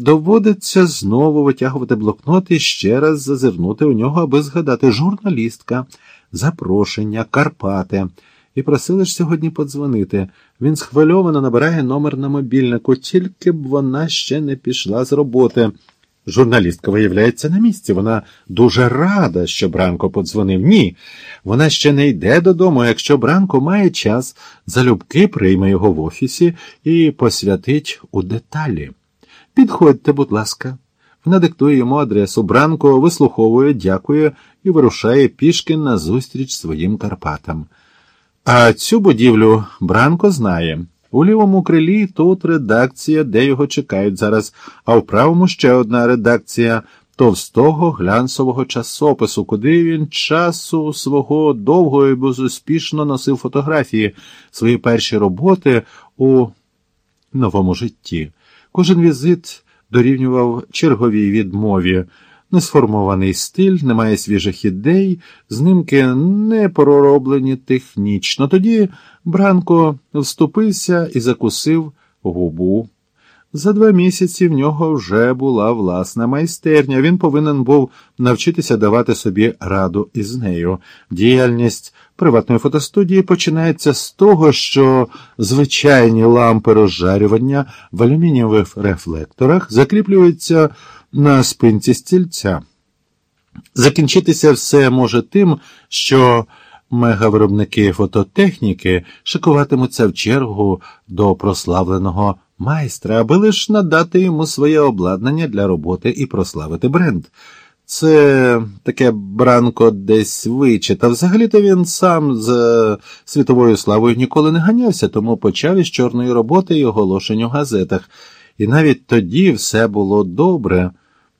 Доводиться знову витягувати блокнот і ще раз зазирнути у нього, аби згадати журналістка, запрошення, Карпати. І просили ж сьогодні подзвонити. Він схвильовано набирає номер на мобільнику, тільки б вона ще не пішла з роботи. Журналістка виявляється на місці. Вона дуже рада, що Бранко подзвонив. Ні, вона ще не йде додому. Якщо Бранко має час, залюбки прийме його в офісі і посвятить у деталі. Підходьте, будь ласка. Вона диктує йому адресу. Бранко вислуховує, дякує і вирушає пішки назустріч своїм Карпатам. А цю будівлю Бранко знає. У лівому крилі тут редакція, де його чекають зараз, а в правому ще одна редакція товстого глянцевого часопису, куди він часу свого довго і безуспішно носив фотографії, свої перші роботи у новому житті. Кожен візит дорівнював черговій відмові. Несформований стиль, немає свіжих ідей, знимки не пророблені технічно. Тоді Бранко вступився і закусив губу. За два місяці в нього вже була власна майстерня. Він повинен був навчитися давати собі раду із нею. Діяльність приватної фотостудії починається з того, що звичайні лампи розжарювання в алюмінієвих рефлекторах закріплюються на спинці стільця. Закінчитися все може тим, що мегавиробники фототехніки шикуватимуться в чергу до прославленого майстра, аби лиш надати йому своє обладнання для роботи і прославити бренд. Це таке Бранко десь вичитав. Взагалі-то він сам з світовою славою ніколи не ганявся, тому почав із чорної роботи і оголошень у газетах. І навіть тоді все було добре.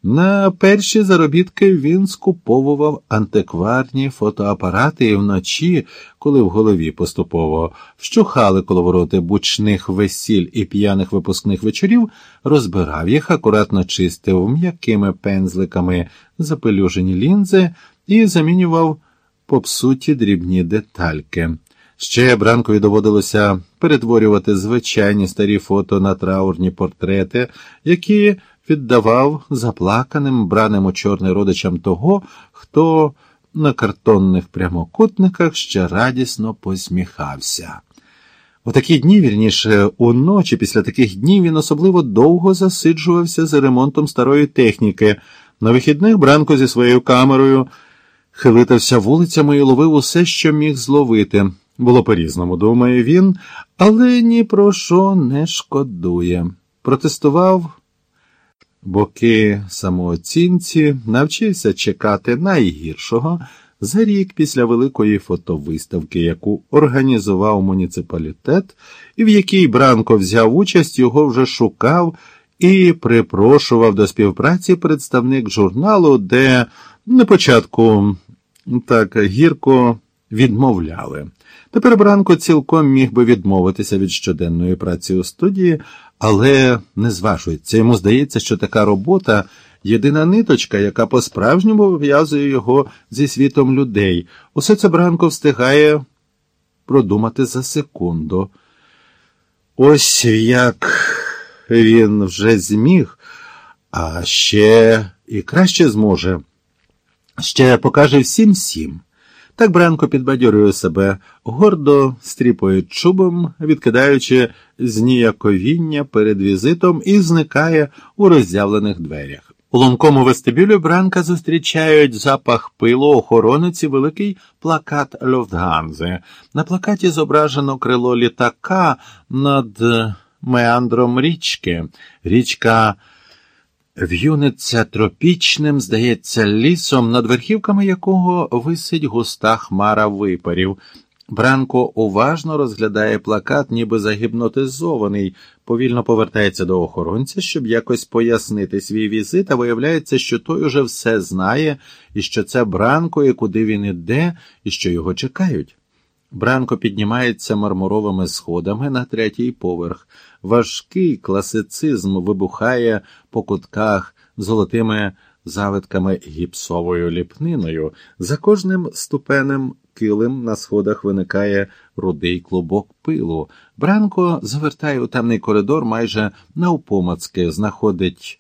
На перші заробітки він скуповував антикварні фотоапарати і вночі, коли в голові поступово вщухали коловороти бучних весіль і п'яних випускних вечорів, розбирав їх, акуратно чистив м'якими пензликами запелюжені лінзи і замінював попсуті дрібні детальки. Ще Бранкові доводилося перетворювати звичайні старі фото на траурні портрети, які віддавав заплаканим, браним у чорний родичам того, хто на картонних прямокутниках ще радісно посміхався. У такі дні, вірніше, уночі після таких днів він особливо довго засиджувався за ремонтом старої техніки. На вихідних Бранко зі своєю камерою хилитався вулицями і ловив усе, що міг зловити. Було по-різному, думає він, але ні про що не шкодує. Протестував боки самооцінці, навчився чекати найгіршого за рік після великої фотовиставки, яку організував муніципалітет, і в якій Бранко взяв участь, його вже шукав і припрошував до співпраці представник журналу, де на початку так гірко відмовляли. Тепер Бранко цілком міг би відмовитися від щоденної праці у студії, але не зважується. Йому здається, що така робота єдина ниточка, яка по-справжньому пов'язує його зі світом людей. Усе це Бранко встигає продумати за секунду. Ось як він вже зміг, а ще і краще зможе. Ще покаже всім всім. Так Бранко підбадьорює себе, гордо стріпує чубом, відкидаючи зніяковіння перед візитом і зникає у роззявлених дверях. У ломкому вестибюлі Бранка зустрічають запах пилу охорониці великий плакат Льофтганзи. На плакаті зображено крило літака над меандром річки. Річка В'юниться тропічним, здається, лісом, над верхівками якого висить густа хмара випарів. Бранко уважно розглядає плакат, ніби загіпнотизований, повільно повертається до охоронця, щоб якось пояснити свій візит, а виявляється, що той уже все знає, і що це Бранко, і куди він іде, і що його чекають. Бранко піднімається мармуровими сходами на третій поверх. Важкий класицизм вибухає по кутках золотими завитками гіпсовою ліпниною. За кожним ступенем килим на сходах виникає рудий клубок пилу. Бранко завертає у темний коридор майже навпомацки, знаходить